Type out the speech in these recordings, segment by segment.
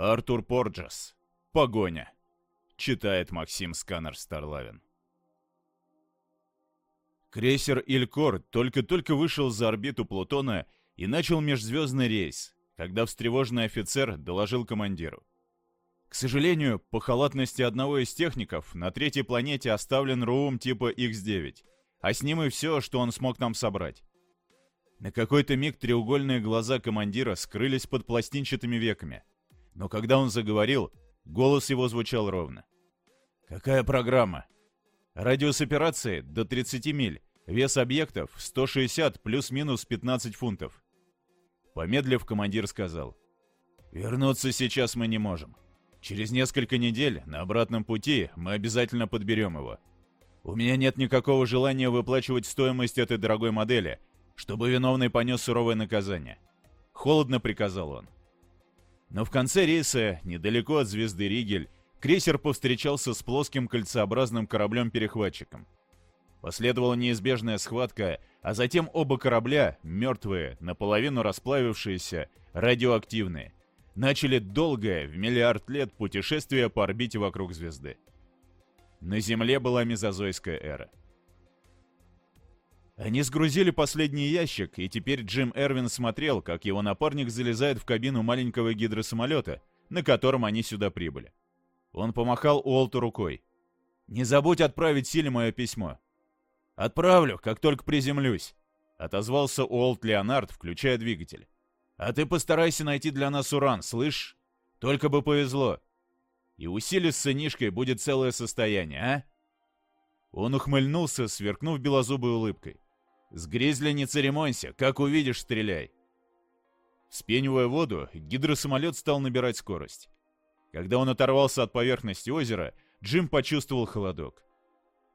Артур Порджес. Погоня. Читает Максим Сканер Старлавин. Крейсер «Илькор» только-только вышел за орбиту Плутона и начал межзвездный рейс, когда встревоженный офицер доложил командиру. К сожалению, по халатности одного из техников на третьей планете оставлен РУМ типа X9, а с ним и все, что он смог нам собрать. На какой-то миг треугольные глаза командира скрылись под пластинчатыми веками, но когда он заговорил, голос его звучал ровно. «Какая программа?» «Радиус операции до 30 миль, вес объектов 160 плюс-минус 15 фунтов». Помедлив, командир сказал. «Вернуться сейчас мы не можем. Через несколько недель на обратном пути мы обязательно подберем его. У меня нет никакого желания выплачивать стоимость этой дорогой модели, чтобы виновный понес суровое наказание. Холодно приказал он. Но в конце рейса, недалеко от звезды Ригель, крейсер повстречался с плоским кольцеобразным кораблем-перехватчиком. Последовала неизбежная схватка, а затем оба корабля, мертвые, наполовину расплавившиеся, радиоактивные, начали долгое, в миллиард лет, путешествие по орбите вокруг звезды. На Земле была мезозойская эра. Они сгрузили последний ящик, и теперь Джим Эрвин смотрел, как его напарник залезает в кабину маленького гидросамолета, на котором они сюда прибыли. Он помахал Уолту рукой. «Не забудь отправить Силе мое письмо». «Отправлю, как только приземлюсь», — отозвался Уолт Леонард, включая двигатель. А ты постарайся найти для нас уран, слышь? Только бы повезло. И у Сили с сынишкой будет целое состояние, а? Он ухмыльнулся, сверкнув белозубой улыбкой. «С гризли не церемонься, как увидишь, стреляй!» Вспенивая воду, гидросамолет стал набирать скорость. Когда он оторвался от поверхности озера, Джим почувствовал холодок.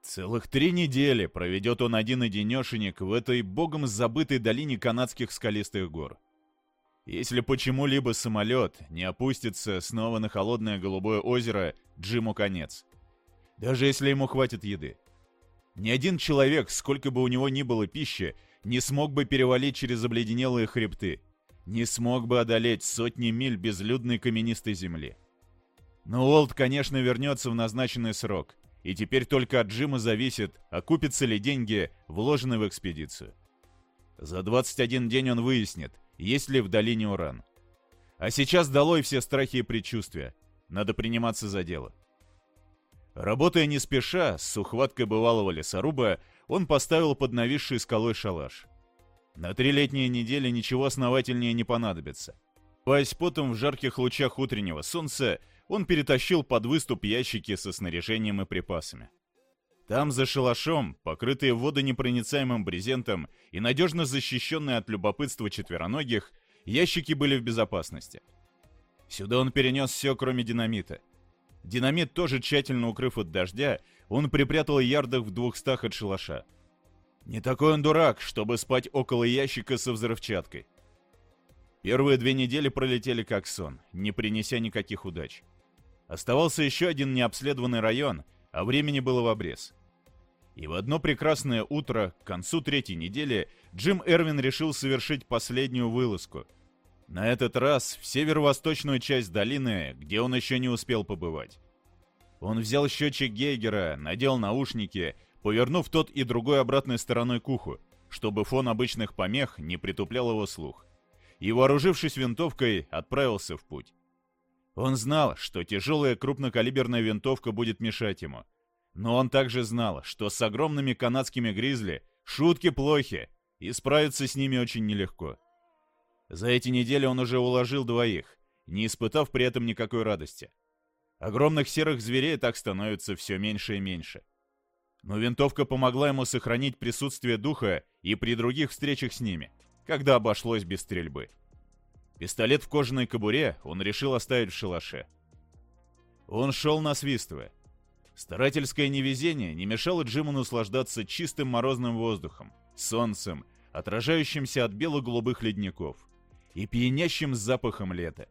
Целых три недели проведет он один-одинешенек в этой богом забытой долине канадских скалистых гор. Если почему-либо самолет не опустится снова на холодное голубое озеро, Джиму конец. Даже если ему хватит еды. Ни один человек, сколько бы у него ни было пищи, не смог бы перевалить через обледенелые хребты, не смог бы одолеть сотни миль безлюдной каменистой земли. Но Уолт, конечно, вернется в назначенный срок, и теперь только от Джима зависит, окупятся ли деньги, вложенные в экспедицию. За 21 день он выяснит, есть ли в долине уран. А сейчас долой все страхи и предчувствия. Надо приниматься за дело. Работая не спеша, с ухваткой бывалого лесоруба, он поставил под нависшей скалой шалаш. На три летние недели ничего основательнее не понадобится. Паясь потом в жарких лучах утреннего солнца, он перетащил под выступ ящики со снаряжением и припасами. Там, за шалашом, покрытые водонепроницаемым брезентом и надежно защищенные от любопытства четвероногих, ящики были в безопасности. Сюда он перенес все, кроме динамита. Динамит, тоже тщательно укрыв от дождя, он припрятал ярдах в двухстах от шалаша. Не такой он дурак, чтобы спать около ящика со взрывчаткой. Первые две недели пролетели как сон, не принеся никаких удач. Оставался еще один необследованный район, а времени было в обрез. И в одно прекрасное утро, к концу третьей недели, Джим Эрвин решил совершить последнюю вылазку. На этот раз в северо-восточную часть долины, где он еще не успел побывать. Он взял счетчик Гейгера, надел наушники, повернув тот и другой обратной стороной к уху, чтобы фон обычных помех не притуплял его слух. И, вооружившись винтовкой, отправился в путь. Он знал, что тяжелая крупнокалиберная винтовка будет мешать ему. Но он также знал, что с огромными канадскими гризли шутки плохи, и справиться с ними очень нелегко. За эти недели он уже уложил двоих, не испытав при этом никакой радости. Огромных серых зверей так становится все меньше и меньше. Но винтовка помогла ему сохранить присутствие духа и при других встречах с ними, когда обошлось без стрельбы. Пистолет в кожаной кобуре он решил оставить в шалаше. Он шел насвистывая. Старательское невезение не мешало Джиму наслаждаться чистым морозным воздухом, солнцем, отражающимся от бело-голубых ледников, и пьянящим запахом лета.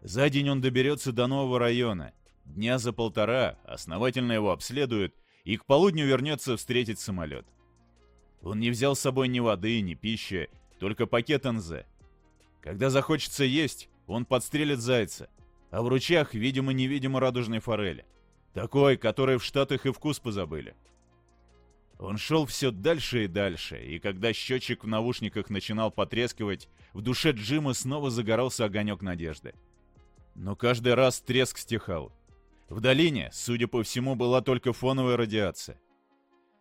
За день он доберется до нового района, дня за полтора основательно его обследуют и к полудню вернется встретить самолет. Он не взял с собой ни воды, ни пищи, только пакет НЗ — когда захочется есть, он подстрелит зайца, а в ручьях, видимо-невидимо, радужной форели. Такой, которой в Штатах и вкус позабыли. Он шел все дальше и дальше, и когда счетчик в наушниках начинал потрескивать, в душе Джима снова загорался огонек надежды. Но каждый раз треск стихал. В долине, судя по всему, была только фоновая радиация.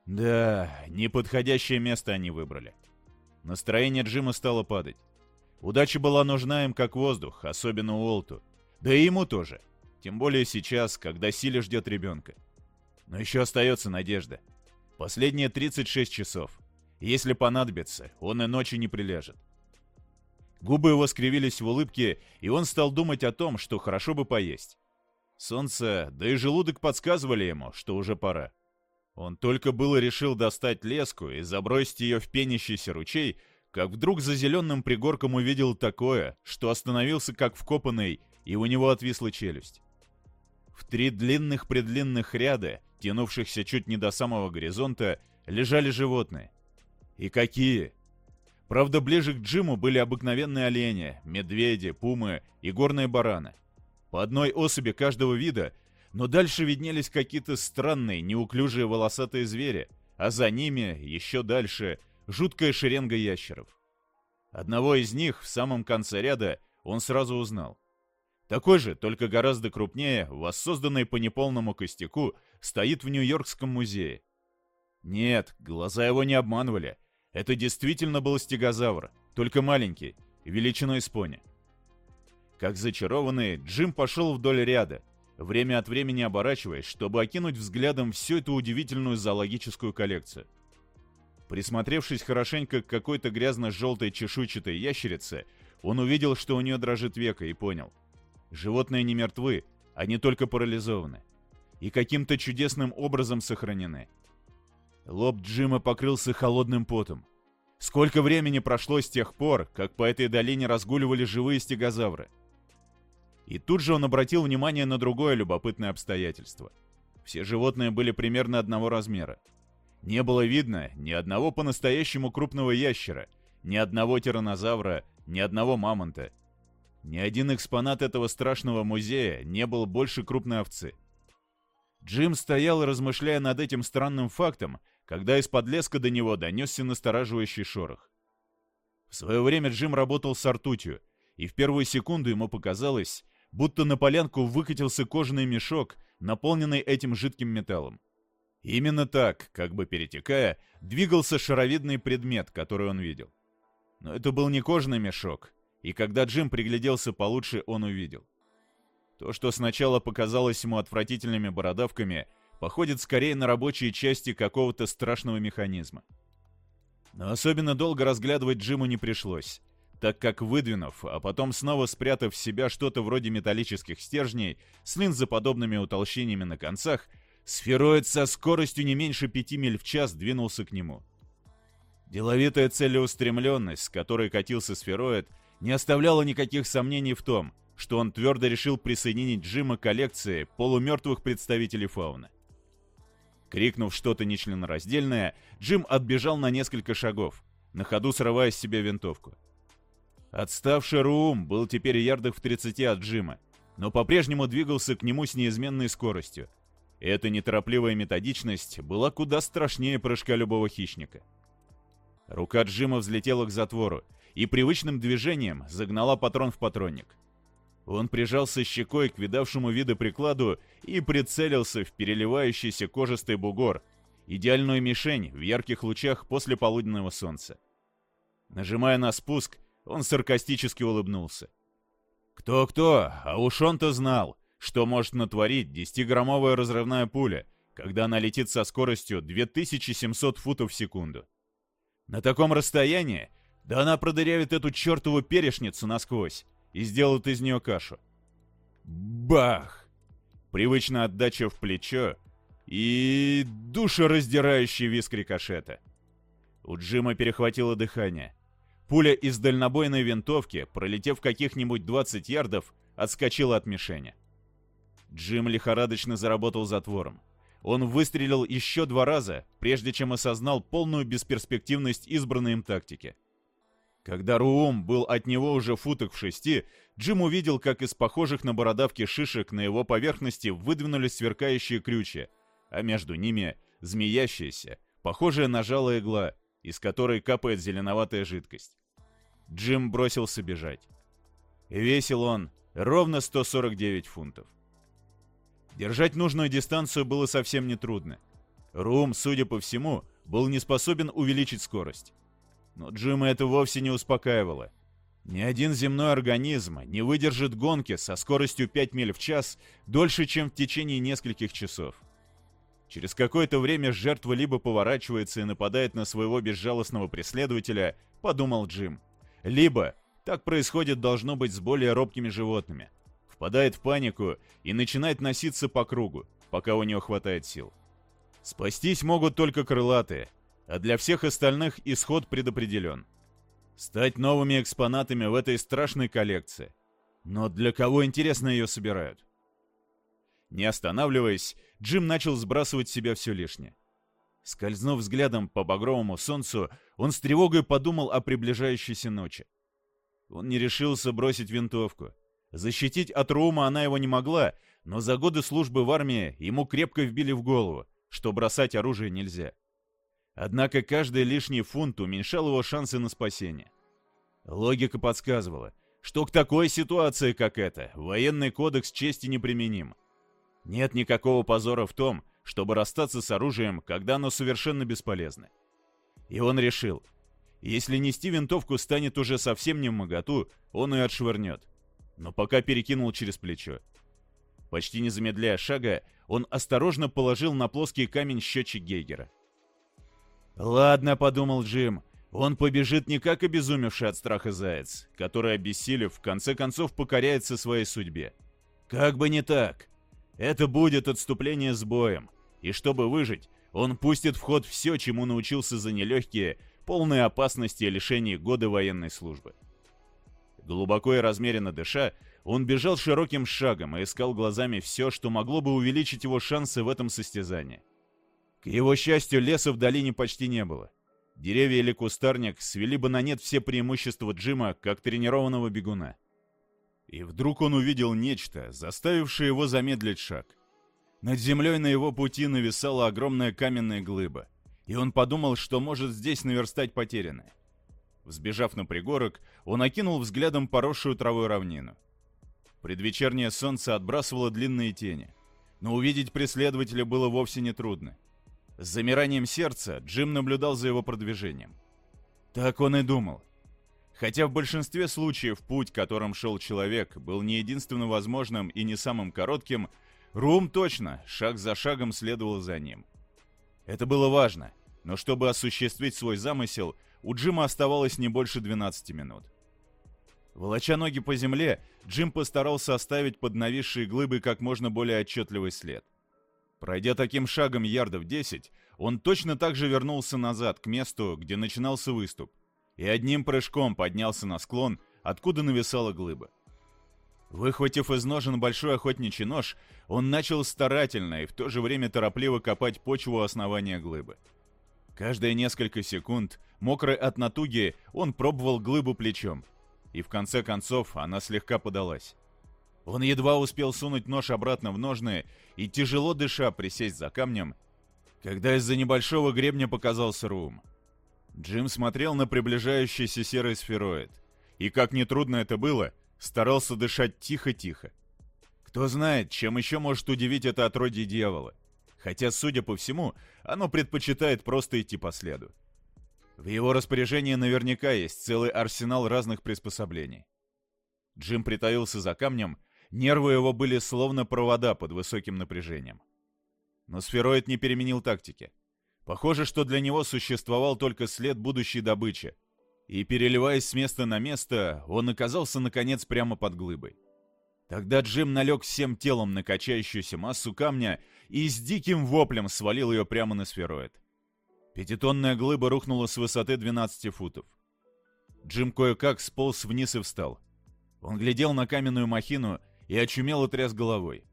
Да, неподходящее место они выбрали. Настроение Джима стало падать. Удача была нужна им как воздух, особенно Уолту. Да и ему тоже. Тем более сейчас, когда Силя ждет ребенка. Но еще остается надежда. Последние 36 часов. Если понадобится, он и ночью не прилежет. Губы его скривились в улыбке, и он стал думать о том, что хорошо бы поесть. Солнце, да и желудок подсказывали ему, что уже пора. Он только было решил достать леску и забросить ее в пенящийся ручей, как вдруг за зеленым пригорком увидел такое, что остановился как вкопанный, и у него отвисла челюсть. В три длинных-предлинных ряда, тянувшихся чуть не до самого горизонта, лежали животные. И какие! Правда, ближе к Джиму были обыкновенные олени, медведи, пумы и горные бараны. По одной особи каждого вида, но дальше виднелись какие-то странные, неуклюжие волосатые звери, а за ними, еще дальше, жуткая шеренга ящеров. Одного из них в самом конце ряда он сразу узнал. Такой же, только гораздо крупнее, воссозданный по неполному костяку, стоит в Нью-Йоркском музее. Нет, глаза его не обманывали. Это действительно был стегозавр, только маленький, величиной с пони. Как зачарованный, Джим пошел вдоль ряда, время от времени оборачиваясь, чтобы окинуть взглядом всю эту удивительную зоологическую коллекцию. Присмотревшись хорошенько к какой-то грязно-желтой чешуйчатой ящерице, он увидел, что у нее дрожит века, и понял. Животные не мертвы, они только парализованы. И каким-то чудесным образом сохранены. Лоб Джима покрылся холодным потом. Сколько времени прошло с тех пор, как по этой долине разгуливали живые стегозавры? И тут же он обратил внимание на другое любопытное обстоятельство. Все животные были примерно одного размера. Не было видно ни одного по-настоящему крупного ящера, ни одного тиранозавра, ни одного мамонта. Ни один экспонат этого страшного музея не был больше крупной овцы. Джим стоял, размышляя над этим странным фактом, когда из-под леска до него донесся настораживающий шорох. В свое время Джим работал с ртутью, и в первую секунду ему показалось, будто на полянку выкатился кожаный мешок, наполненный этим жидким металлом. именно так, как бы перетекая, двигался шаровидный предмет, который он видел. Но это был не кожаный мешок, и когда Джим пригляделся получше, он увидел. То, что сначала показалось ему отвратительными бородавками, походит скорее на рабочие части какого-то страшного механизма. Но особенно долго разглядывать Джиму не пришлось так как выдвинув, а потом снова спрятав в себя что-то вроде металлических стержней с линзоподобными утолщениями на концах, сфероид со скоростью не меньше пяти миль в час двинулся к нему. Деловитая целеустремленность, с которой катился сфероид, не оставляла никаких сомнений в том, что он твердо решил присоединить Джима к коллекции полумертвых представителей фауны. Крикнув что-то нечленораздельное, Джим отбежал на несколько шагов, на ходу срывая с себя винтовку. Отставший Руум был теперь ярдах в 30 от Джима, но по-прежнему двигался к нему с неизменной скоростью. Эта неторопливая методичность была куда страшнее прыжка любого хищника. Рука Джима взлетела к затвору и привычным движением загнала патрон в патронник. Он прижался щекой к видавшему виды прикладу и прицелился в переливающийся кожистый бугор, идеальную мишень в ярких лучах после полуденного солнца. Нажимая на спуск, он саркастически улыбнулся. Кто-кто, а уж он-то знал, что может натворить десятиграммовая разрывная пуля, когда она летит со скоростью 2700 футов в секунду. На таком расстоянии, да она продырявит эту чертову перешницу насквозь и сделает из нее кашу. Бах! Привычная отдача в плечо и душераздирающий виск рикошета. У Джима перехватило дыхание. Пуля из дальнобойной винтовки, пролетев каких-нибудь 20 ярдов, отскочила от мишени. Джим лихорадочно заработал затвором. Он выстрелил еще два раза, прежде чем осознал полную бесперспективность избранной им тактики. Когда Руум был от него уже футок в шести, Джим увидел, как из похожих на бородавки шишек на его поверхности выдвинулись сверкающие крючья, а между ними змеящаяся, похожая на жало игла, из которой капает зеленоватая жидкость. Джим бросился бежать. Весил он ровно 149 фунтов. Держать нужную дистанцию было совсем нетрудно. Рум, судя по всему, был не способен увеличить скорость. Но Джима это вовсе не успокаивало. Ни один земной организм не выдержит гонки со скоростью 5 миль в час дольше, чем в течение нескольких часов. Через какое-то время жертва либо поворачивается и нападает на своего безжалостного преследователя, подумал Джим, либо, так происходит должно быть с более робкими животными, впадает в панику и начинает носиться по кругу, пока у него хватает сил. Спастись могут только крылатые, а для всех остальных исход предопределен. Стать новыми экспонатами в этой страшной коллекции. Но для кого, интересно, ее собирают? Не останавливаясь, Джим начал сбрасывать себя все лишнее. Скользнув взглядом по багровому солнцу, он с тревогой подумал о приближающейся ночи. Он не решился бросить винтовку. Защитить от Рума она его не могла, но за годы службы в армии ему крепко вбили в голову, что бросать оружие нельзя. Однако каждый лишний фунт уменьшал его шансы на спасение. Логика подсказывала, что к такой ситуации, как эта, военный кодекс чести неприменим. Нет никакого позора в том, чтобы расстаться с оружием, когда оно совершенно бесполезно. И он решил, если нести винтовку станет уже совсем не в моготу, он ее отшвырнет. Но пока перекинул через плечо. Почти не замедляя шага, он осторожно положил на плоский камень счетчик Гейгера. «Ладно», — подумал Джим, — «он побежит не как обезумевший от страха заяц, который, обессилев, в конце концов покоряется своей судьбе. Как бы не так. Это будет отступление с боем, и чтобы выжить, он пустит в ход все, чему научился за нелегкие, полные опасности и лишений годы военной службы». Глубоко и размеренно дыша, он бежал широким шагом и искал глазами все, что могло бы увеличить его шансы в этом состязании. К его счастью, леса в долине почти не было. Деревья или кустарник свели бы на нет все преимущества Джима, как тренированного бегуна. И вдруг он увидел нечто, заставившее его замедлить шаг. Над землей на его пути нависала огромная каменная глыба, и он подумал, что может здесь наверстать потерянное. Взбежав на пригорок, он окинул взглядом поросшую травой равнину. Предвечернее солнце отбрасывало длинные тени, но увидеть преследователя было вовсе не трудно. С замиранием сердца Джим наблюдал за его продвижением. Так он и думал. Хотя в большинстве случаев путь, которым шел человек, был не единственно возможным и не самым коротким, Рум точно, шаг за шагом следовал за ним. Это было важно, но чтобы осуществить свой замысел, у Джима оставалось не больше 12 минут. Волоча ноги по земле, Джим постарался оставить под нависшей глыбой как можно более отчетливый след. Пройдя таким шагом ярдов 10, он точно так же вернулся назад, к месту, где начинался выступ, и одним прыжком поднялся на склон, откуда нависала глыба. Выхватив из ножен большой охотничий нож, он начал старательно и в то же время торопливо копать почву основания глыбы. Каждые несколько секунд, мокрый от натуги, он пробовал глыбу плечом, и в конце концов она слегка подалась. Он едва успел сунуть нож обратно в ножны и, тяжело дыша, присесть за камнем, когда из-за небольшого гребня показался Рум. Джим смотрел на приближающийся серый сфероид, и, как нетрудно это было, старался дышать тихо-тихо. Кто знает, чем еще может удивить это отродье дьявола, хотя, судя по всему, оно предпочитает просто идти по следу. В его распоряжении наверняка есть целый арсенал разных приспособлений. Джим притаился за камнем Нервы его были словно провода под высоким напряжением. Но сфероид не переменил тактики. Похоже, что для него существовал только след будущей добычи. И, переливаясь с места на место, он оказался, наконец, прямо под глыбой. Тогда Джим налег всем телом на качающуюся массу камня и с диким воплем свалил ее прямо на сфероид. Пятитонная глыба рухнула с высоты 12 футов. Джим кое-как сполз вниз и встал. Он глядел на каменную махину и очумело тряс головой.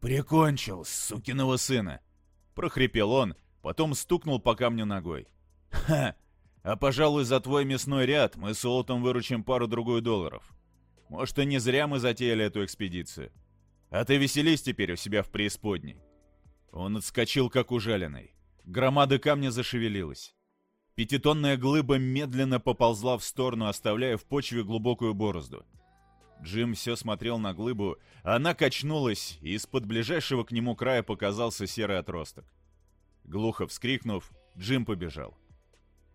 «Прикончил, сукиного сына!» — прохрипел он, потом стукнул по камню ногой. «Ха! А, пожалуй, за твой мясной ряд мы с Уолтом выручим пару-другую долларов. Может, и не зря мы затеяли эту экспедицию. А ты веселись теперь у себя в преисподней». Он отскочил, как ужаленный. Громада камня зашевелилась. Пятитонная глыба медленно поползла в сторону, оставляя в почве глубокую борозду. Джим все смотрел на глыбу, а она качнулась, и из-под ближайшего к нему края показался серый отросток. Глухо вскрикнув, Джим побежал.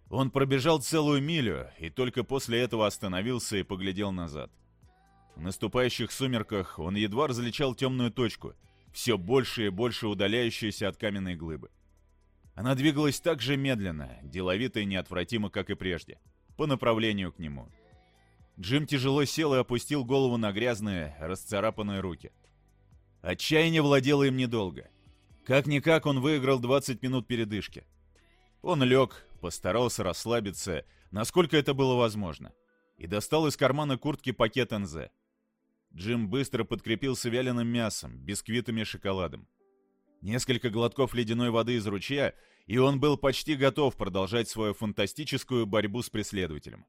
Он пробежал целую милю, и только после этого остановился и поглядел назад. В наступающих сумерках он едва различал темную точку, все больше и больше удаляющуюся от каменной глыбы. Она двигалась так же медленно, деловито и неотвратимо, как и прежде, по направлению к нему. Джим тяжело сел и опустил голову на грязные, расцарапанные руки. Отчаяние владело им недолго. Как-никак он выиграл 20 минут передышки. Он лег, постарался расслабиться, насколько это было возможно, и достал из кармана куртки пакет НЗ. Джим быстро подкрепился вяленым мясом, бисквитами и шоколадом. Несколько глотков ледяной воды из ручья, и он был почти готов продолжать свою фантастическую борьбу с преследователем.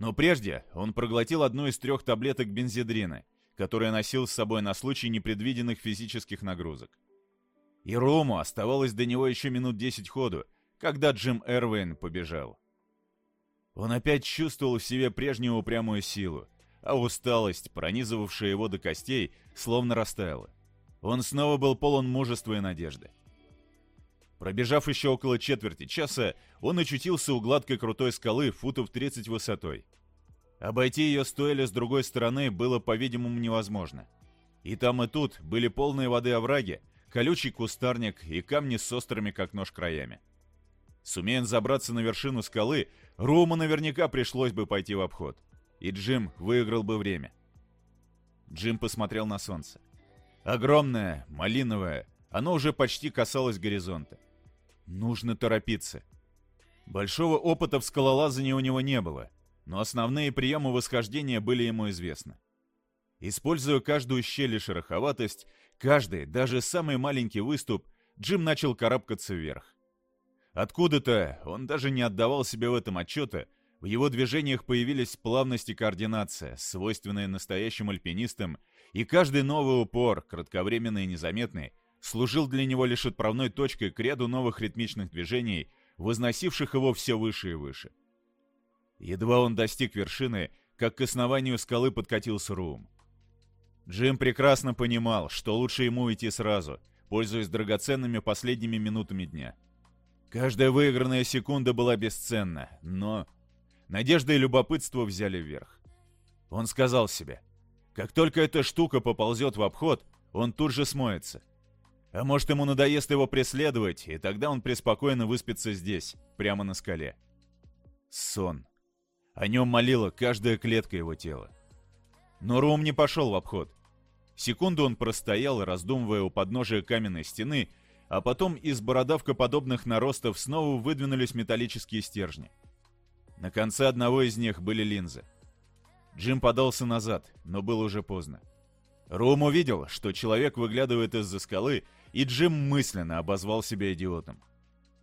Но прежде он проглотил одну из трех таблеток бензидрина, которые носил с собой на случай непредвиденных физических нагрузок. И Рому оставалось до него еще минут десять ходу, когда Джим Эрвин побежал. Он опять чувствовал в себе прежнюю упрямую силу, а усталость, пронизывавшая его до костей, словно растаяла. Он снова был полон мужества и надежды. Пробежав еще около четверти часа, он очутился у гладкой крутой скалы футов 30 высотой. Обойти ее стоили с другой стороны было, по-видимому, невозможно. И там и тут были полные воды овраги, колючий кустарник и камни с острыми, как нож, краями. Сумея забраться на вершину скалы, Руму наверняка пришлось бы пойти в обход. И Джим выиграл бы время. Джим посмотрел на солнце. Огромное, малиновое, оно уже почти касалось горизонта. Нужно торопиться. Большого опыта в скалолазании у него не было, но основные приемы восхождения были ему известны. Используя каждую щель и шероховатость, каждый, даже самый маленький выступ, Джим начал карабкаться вверх. Откуда-то, он даже не отдавал себе в этом отчета, в его движениях появились плавность и координация, свойственные настоящим альпинистам, и каждый новый упор, кратковременный и незаметный, служил для него лишь отправной точкой к ряду новых ритмичных движений, возносивших его все выше и выше. Едва он достиг вершины, как к основанию скалы подкатился Рум. Джим прекрасно понимал, что лучше ему идти сразу, пользуясь драгоценными последними минутами дня. Каждая выигранная секунда была бесценна, но... Надежда и любопытство взяли вверх. Он сказал себе, как только эта штука поползет в обход, он тут же смоется. А может, ему надоест его преследовать, и тогда он преспокойно выспится здесь, прямо на скале. Сон. О нем молила каждая клетка его тела. Но Рум не пошел в обход. Секунду он простоял, раздумывая у подножия каменной стены, а потом из бородавкоподобных наростов снова выдвинулись металлические стержни. На конце одного из них были линзы. Джим подался назад, но было уже поздно. Рум увидел, что человек выглядывает из-за скалы, и Джим мысленно обозвал себя идиотом.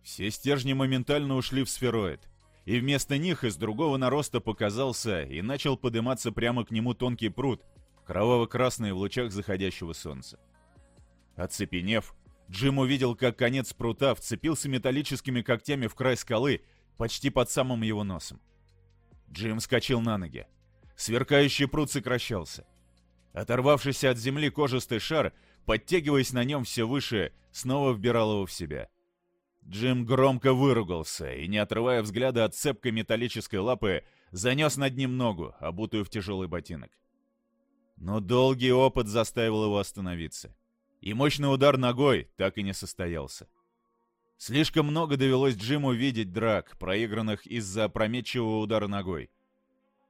Все стержни моментально ушли в сфероид, и вместо них из другого нароста показался и начал подниматься прямо к нему тонкий пруд, кроваво-красный в лучах заходящего солнца. Оцепенев, Джим увидел, как конец прута вцепился металлическими когтями в край скалы почти под самым его носом. Джим скачал на ноги. Сверкающий пруд сокращался. Оторвавшийся от земли кожистый шар подтягиваясь на нем все выше, снова вбирал его в себя. Джим громко выругался и, не отрывая взгляда от цепкой металлической лапы, занес над ним ногу, обутую в тяжелый ботинок. Но долгий опыт заставил его остановиться. И мощный удар ногой так и не состоялся. Слишком много довелось Джиму видеть драк, проигранных из-за опрометчивого удара ногой.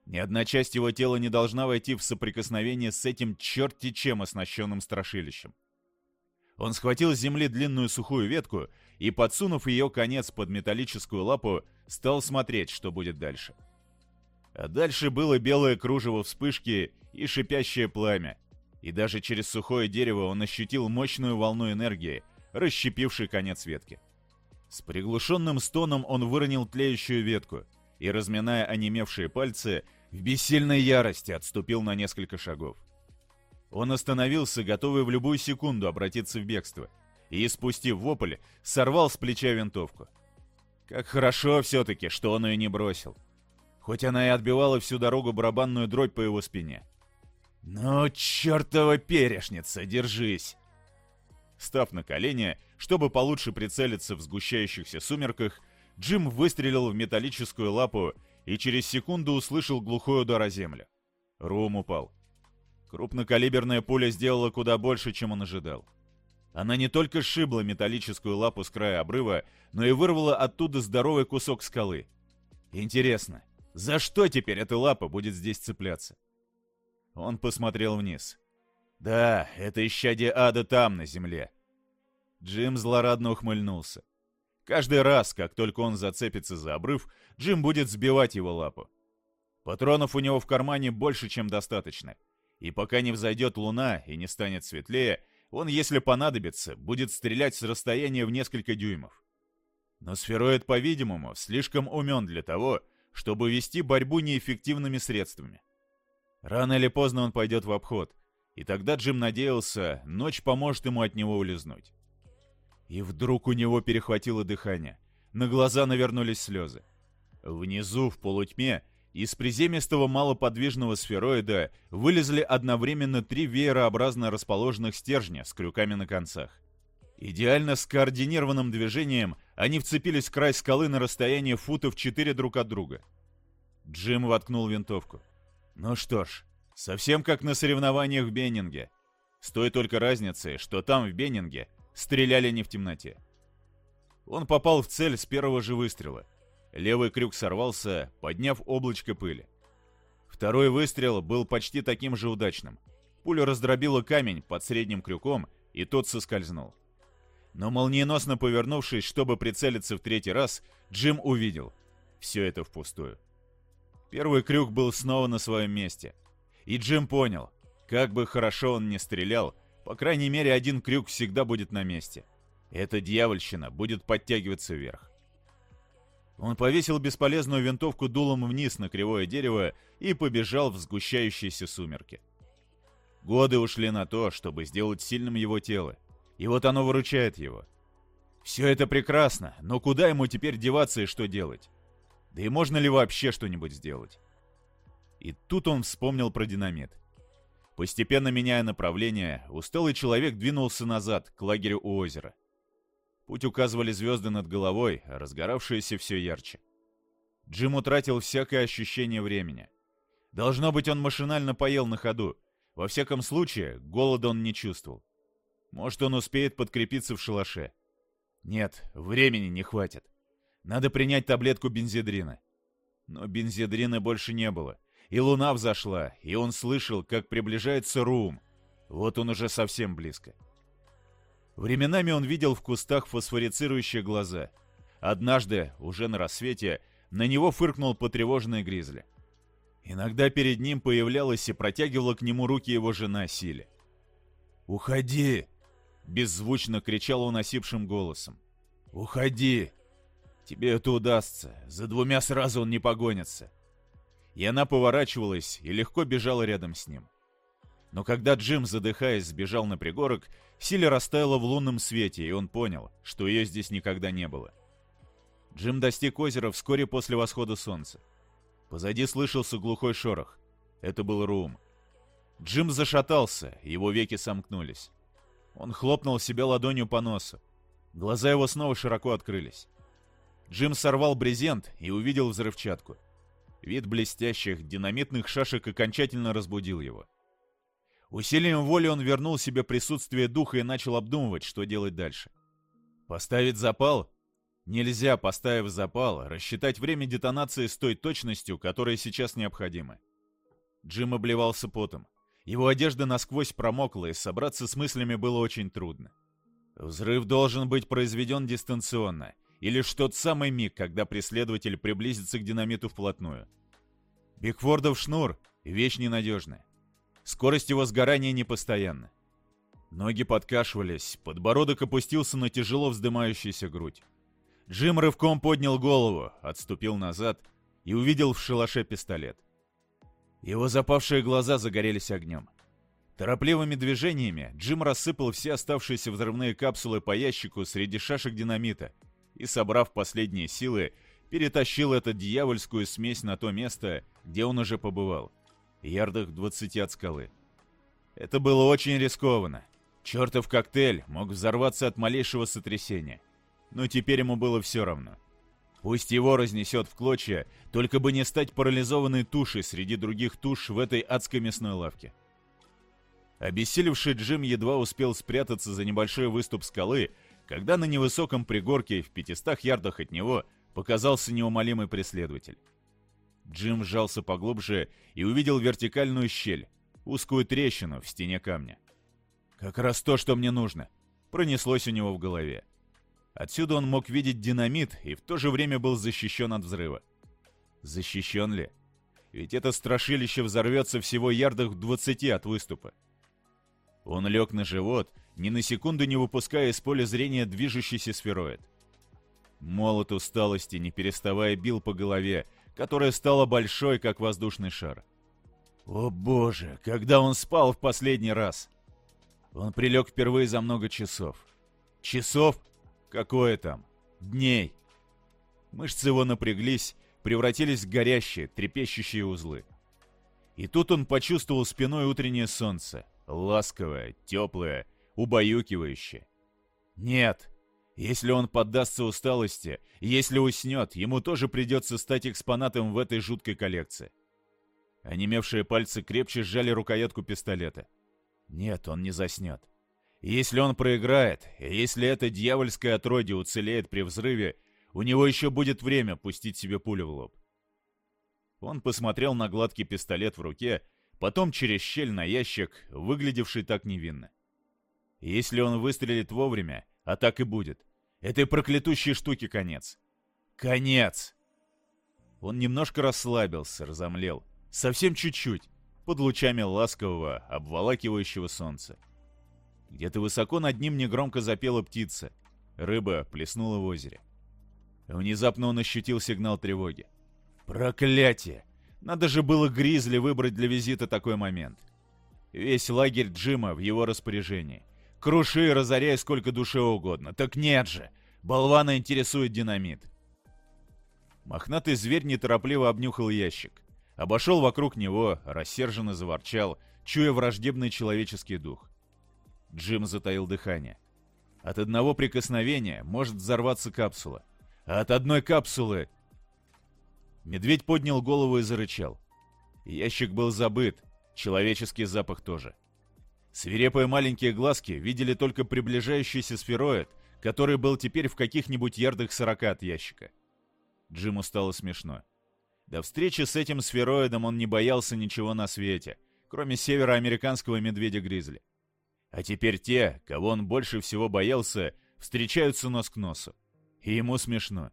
Ни одна часть его тела не должна войти в соприкосновение с этим черти чем оснащенным страшилищем. Он схватил с земли длинную сухую ветку и, подсунув ее конец под металлическую лапу, стал смотреть, что будет дальше. А дальше было белое кружево вспышки и шипящее пламя, и даже через сухое дерево он ощутил мощную волну энергии, расщепившей конец ветки. С приглушенным стоном он выронил тлеющую ветку и, разминая онемевшие пальцы, в бессильной ярости отступил на несколько шагов. Он остановился, готовый в любую секунду обратиться в бегство, и, спустив вопль, сорвал с плеча винтовку. Как хорошо все-таки, что он ее не бросил. Хоть она и отбивала всю дорогу барабанную дробь по его спине. «Ну, чертова перешница, держись!» Став на колени, чтобы получше прицелиться в сгущающихся сумерках, Джим выстрелил в металлическую лапу и через секунду услышал глухой удар о землю. Рум упал. Крупнокалиберная пуля сделала куда больше, чем он ожидал. Она не только сшибла металлическую лапу с края обрыва, но и вырвала оттуда здоровый кусок скалы. Интересно, за что теперь эта лапа будет здесь цепляться? Он посмотрел вниз. Да, это исчадие ада там, на земле. Джим злорадно ухмыльнулся. Каждый раз, как только он зацепится за обрыв, Джим будет сбивать его лапу. Патронов у него в кармане больше, чем достаточно. И пока не взойдет луна и не станет светлее, он, если понадобится, будет стрелять с расстояния в несколько дюймов. Но сфероид, по-видимому, слишком умен для того, чтобы вести борьбу неэффективными средствами. Рано или поздно он пойдет в обход, и тогда Джим надеялся, ночь поможет ему от него улизнуть. И вдруг у него перехватило дыхание. На глаза навернулись слезы. Внизу, в полутьме, из приземистого малоподвижного сфероида вылезли одновременно три веерообразно расположенных стержня с крюками на концах. Идеально скоординированным движением они вцепились в край скалы на расстоянии футов 4 друг от друга. Джим воткнул винтовку. Ну что ж, совсем как на соревнованиях в Беннинге. С той только разницей, что там, в Беннинге, стреляли не в темноте. Он попал в цель с первого же выстрела — Левый крюк сорвался, подняв облачко пыли. Второй выстрел был почти таким же удачным. Пуля раздробила камень под средним крюком, и тот соскользнул. Но молниеносно повернувшись, чтобы прицелиться в третий раз, Джим увидел. Все это впустую. Первый крюк был снова на своем месте. И Джим понял, как бы хорошо он ни стрелял, по крайней мере один крюк всегда будет на месте. Эта дьявольщина будет подтягиваться вверх. Он повесил бесполезную винтовку дулом вниз на кривое дерево и побежал в сгущающиеся сумерки. Годы ушли на то, чтобы сделать сильным его тело, и вот оно выручает его. Все это прекрасно, но куда ему теперь деваться и что делать? Да и можно ли вообще что-нибудь сделать? И тут он вспомнил про динамит. Постепенно меняя направление, усталый человек двинулся назад, к лагерю у озера. Путь указывали звезды над головой, разгоравшиеся все ярче. Джим утратил всякое ощущение времени. Должно быть, он машинально поел на ходу. Во всяком случае, голода он не чувствовал. Может, он успеет подкрепиться в шалаше. Нет, времени не хватит. Надо принять таблетку бензидрина. Но бензидрина больше не было. И луна взошла, и он слышал, как приближается Рум. Вот он уже совсем близко. Временами он видел в кустах фосфорицирующие глаза. Однажды, уже на рассвете, на него фыркнул потревоженный гризли. Иногда перед ним появлялась и протягивала к нему руки его жена Сили. «Уходи!» — беззвучно кричал он осипшим голосом. «Уходи! Тебе это удастся, за двумя сразу он не погонится!» И она поворачивалась и легко бежала рядом с ним. Но когда Джим, задыхаясь, сбежал на пригорок, Силя растаяла в лунном свете, и он понял, что ее здесь никогда не было. Джим достиг озера вскоре после восхода солнца. Позади слышался глухой шорох. Это был Рум. Джим зашатался, его веки сомкнулись. Он хлопнул себя ладонью по носу. Глаза его снова широко открылись. Джим сорвал брезент и увидел взрывчатку. Вид блестящих, динамитных шашек окончательно разбудил его. Усилием воли он вернул себе присутствие духа и начал обдумывать, что делать дальше. Поставить запал? Нельзя, поставив запал, рассчитать время детонации с той точностью, которая сейчас необходима. Джим обливался потом. Его одежда насквозь промокла, и собраться с мыслями было очень трудно. Взрыв должен быть произведен дистанционно, или в тот самый миг, когда преследователь приблизится к динамиту вплотную. Бигфордов шнур — вещь ненадежная. Скорость его сгорания непостоянна. Ноги подкашивались, подбородок опустился на тяжело вздымающуюся грудь. Джим рывком поднял голову, отступил назад и увидел в шалаше пистолет. Его запавшие глаза загорелись огнем. Торопливыми движениями Джим рассыпал все оставшиеся взрывные капсулы по ящику среди шашек динамита и, собрав последние силы, перетащил эту дьявольскую смесь на то место, где он уже побывал, ярдах 20 от скалы. Это было очень рискованно. Чертов коктейль мог взорваться от малейшего сотрясения. Но теперь ему было все равно. Пусть его разнесет в клочья, только бы не стать парализованной тушей среди других туш в этой адской мясной лавке. Обессилевший Джим едва успел спрятаться за небольшой выступ скалы, когда на невысоком пригорке в 500 ярдах от него показался неумолимый преследователь. Джим сжался поглубже и увидел вертикальную щель, узкую трещину в стене камня. «Как раз то, что мне нужно», — пронеслось у него в голове. Отсюда он мог видеть динамит и в то же время был защищен от взрыва. Защищен ли? Ведь это страшилище взорвется всего ярдах в двадцати от выступа. Он лег на живот, ни на секунду не выпуская из поля зрения движущийся сфероид. Молот усталости, не переставая, бил по голове, которая стала большой, как воздушный шар. О боже, когда он спал в последний раз? Он прилег впервые за много часов. Часов? Какое там? Дней. Мышцы его напряглись, превратились в горящие, трепещущие узлы. И тут он почувствовал спиной утреннее солнце, ласковое, теплое, убаюкивающее. Нет, если он поддастся усталости, если уснет, ему тоже придется стать экспонатом в этой жуткой коллекции. Онемевшие пальцы крепче сжали рукоятку пистолета. Нет, он не заснет. Если он проиграет, если это дьявольское отродье уцелеет при взрыве, у него еще будет время пустить себе пулю в лоб. Он посмотрел на гладкий пистолет в руке, потом через щель на ящик, выглядевший так невинно. Если он выстрелит вовремя, а так и будет, этой проклятущей штуке конец. Конец! Он немножко расслабился, разомлел. Совсем чуть-чуть, под лучами ласкового, обволакивающего солнца. Где-то высоко над ним негромко запела птица. Рыба плеснула в озере. Внезапно он ощутил сигнал тревоги. Проклятие! Надо же было Гризли выбрать для визита такой момент. Весь лагерь Джима в его распоряжении. Круши и разоряй сколько душе угодно. Так нет же! Болвана интересует динамит. Мохнатый зверь неторопливо обнюхал ящик. Обошел вокруг него, рассерженно заворчал, чуя враждебный человеческий дух. Джим затаил дыхание. От одного прикосновения может взорваться капсула. А от одной капсулы... Медведь поднял голову и зарычал. Ящик был забыт, человеческий запах тоже. Свирепые маленькие глазки видели только приближающийся сфероид, который был теперь в каких-нибудь ярдах сорока от ящика. Джиму стало смешно. До встречи с этим сфероидом он не боялся ничего на свете, кроме североамериканского медведя-гризли. А теперь те, кого он больше всего боялся, встречаются нос к носу. И ему смешно.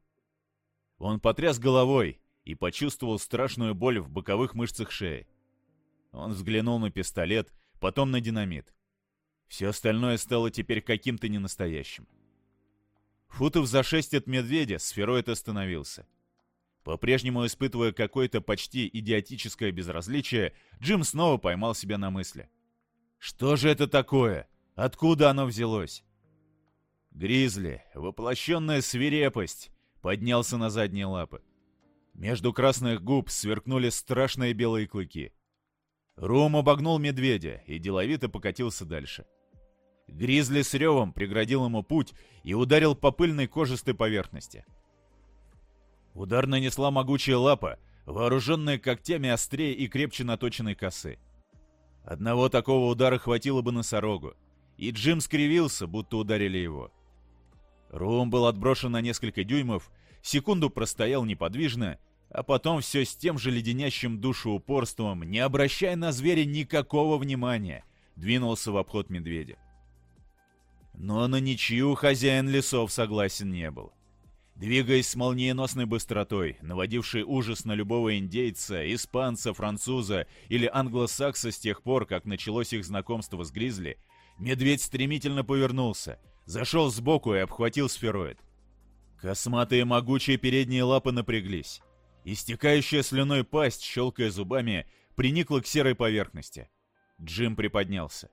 Он потряс головой и почувствовал страшную боль в боковых мышцах шеи. Он взглянул на пистолет, потом на динамит. Все остальное стало теперь каким-то ненастоящим. Футов за шесть от медведя сфероид остановился. По-прежнему испытывая какое-то почти идиотическое безразличие, Джим снова поймал себя на мысли. Что же это такое? Откуда оно взялось? Гризли, воплощенная свирепость, поднялся на задние лапы. Между красных губ сверкнули страшные белые клыки. Рум обогнул медведя и деловито покатился дальше. Гризли с ревом преградил ему путь и ударил по пыльной кожистой поверхности. Удар нанесла могучая лапа, вооруженная когтями острее и крепче наточенной косы. Одного такого удара хватило бы носорогу, и Джим скривился, будто ударили его. Рум был отброшен на несколько дюймов, секунду простоял неподвижно, а потом все с тем же леденящим душу упорством, не обращая на зверя никакого внимания, двинулся в обход медведя. Но на ничью хозяин лесов согласен не был. Двигаясь с молниеносной быстротой, наводившей ужас на любого индейца, испанца, француза или англосакса с тех пор, как началось их знакомство с Гризли, медведь стремительно повернулся, зашел сбоку и обхватил сфероид. Косматые могучие передние лапы напряглись. Истекающая слюной пасть, щелкая зубами, приникла к серой поверхности. Джим приподнялся.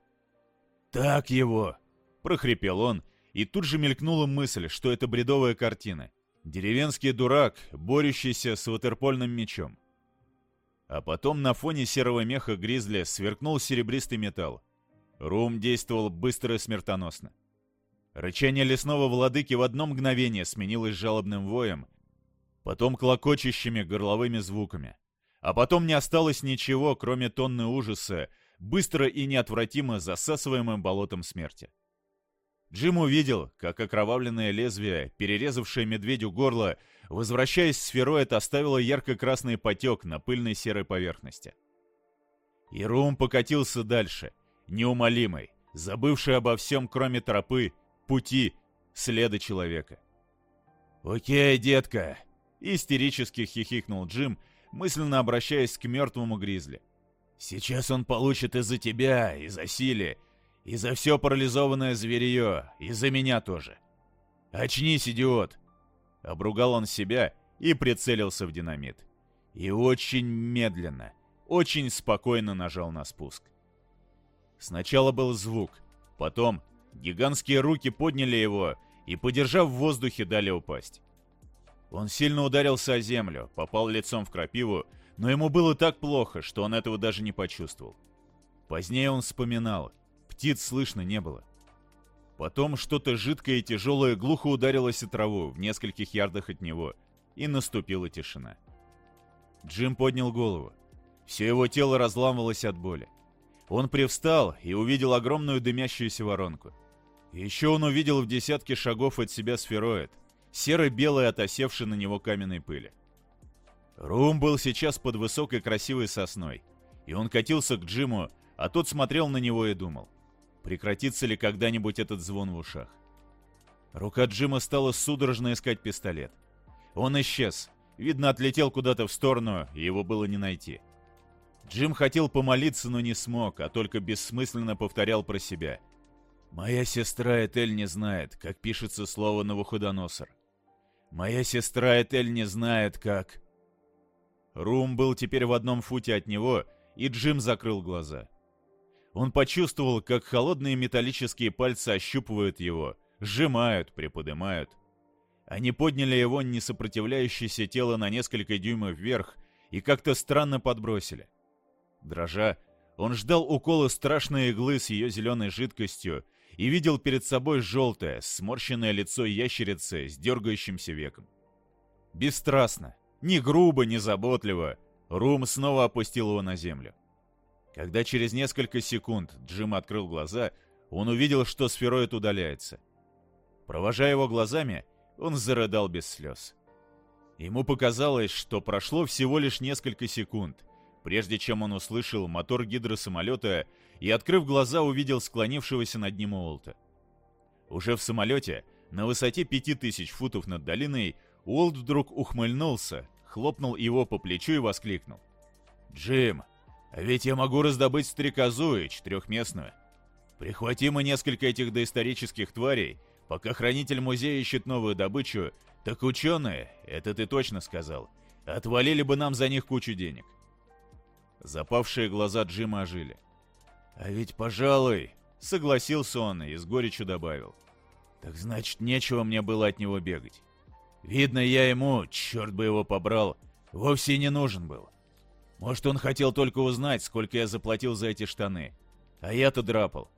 «Так его!» — прохрипел он, и тут же мелькнула мысль, что это бредовая картина. Деревенский дурак, борющийся с ватерпольным мечом. А потом на фоне серого меха гризли сверкнул серебристый металл. Рум действовал быстро и смертоносно. Рычание лесного владыки в одно мгновение сменилось жалобным воем, потом клокочущими горловыми звуками. А потом не осталось ничего, кроме тонны ужаса, быстро и неотвратимо засасываемым болотом смерти. Джим увидел, как окровавленное лезвие, перерезавшее медведю горло, возвращаясь сфероид, оставило ярко-красный потек на пыльной серой поверхности. И Рум покатился дальше, неумолимый, забывший обо всем, кроме тропы, пути, следа человека. «Окей, детка!» — истерически хихикнул Джим, мысленно обращаясь к мертвому Гризли. «Сейчас он получит из-за тебя, из-за Сили, и за все парализованное зверье, и за меня тоже. Очнись, идиот!» Обругал он себя и прицелился в динамит. И очень медленно, очень спокойно нажал на спуск. Сначала был звук, потом гигантские руки подняли его и, подержав в воздухе, дали упасть. Он сильно ударился о землю, попал лицом в крапиву, но ему было так плохо, что он этого даже не почувствовал. Позднее он вспоминал — Птиц слышно не было. Потом что-то жидкое и тяжелое глухо ударилось о траву в нескольких ярдах от него, и наступила тишина. Джим поднял голову. Все его тело разламывалось от боли. Он привстал и увидел огромную дымящуюся воронку. Еще он увидел в десятке шагов от себя сфероид, серо-белый от осевшей на него каменной пыли. Рум был сейчас под высокой красивой сосной, и он катился к Джиму, а тот смотрел на него и думал. Прекратится ли когда-нибудь этот звон в ушах? Рука Джима стала судорожно искать пистолет. Он исчез. Видно, отлетел куда-то в сторону, и его было не найти. Джим хотел помолиться, но не смог, а только бессмысленно повторял про себя. «Моя сестра Этель не знает, как пишется слово «Новоходоносор». Моя сестра Этель не знает, как...» Рум был теперь в одном футе от него, и Джим закрыл глаза. Он почувствовал, как холодные металлические пальцы ощупывают его, сжимают, приподнимают. Они подняли его несопротивляющееся тело на несколько дюймов вверх и как-то странно подбросили. Дрожа, он ждал укола страшной иглы с ее зеленой жидкостью и видел перед собой желтое, сморщенное лицо ящерицы с дергающимся веком. Бесстрастно, ни грубо, ни заботливо, Рум снова опустил его на землю. Когда через несколько секунд Джим открыл глаза, он увидел, что сфероид удаляется. Провожая его глазами, он зарыдал без слез. Ему показалось, что прошло всего лишь несколько секунд, прежде чем он услышал мотор гидросамолета и, открыв глаза, увидел склонившегося над ним Уолта. Уже в самолете, на высоте пяти тысяч футов над долиной, Уолт вдруг ухмыльнулся, хлопнул его по плечу и воскликнул. «Джим, ведь я могу раздобыть стрекозу и четырехместную. Прихватим и несколько этих доисторических тварей, пока хранитель музея ищет новую добычу, так ученые, это ты точно сказал, отвалили бы нам за них кучу денег. Запавшие глаза Джима ожили. «А ведь, пожалуй», — согласился он и с горечью добавил. «Так значит, нечего мне было от него бегать. Видно, я ему, черт бы его побрал, вовсе не нужен был. Может, он хотел только узнать, сколько я заплатил за эти штаны. А я-то драпал.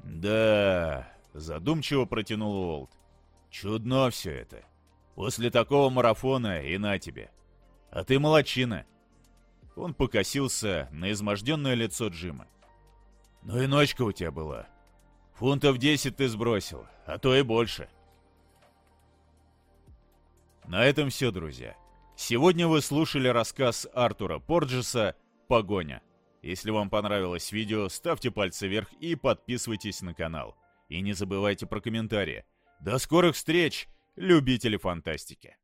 Да, задумчиво протянул Уолт. Чудно все это. После такого марафона и на тебе. А ты молочина. Он покосился на изможденное лицо Джима. Ну и ночка у тебя была. Фунтов 10 ты сбросил, а то и больше. На этом все, друзья. Сегодня вы слушали рассказ Артура Порджеса «Погоня». Если вам понравилось видео, ставьте пальцы вверх и подписывайтесь на канал. И не забывайте про комментарии. До скорых встреч, любители фантастики!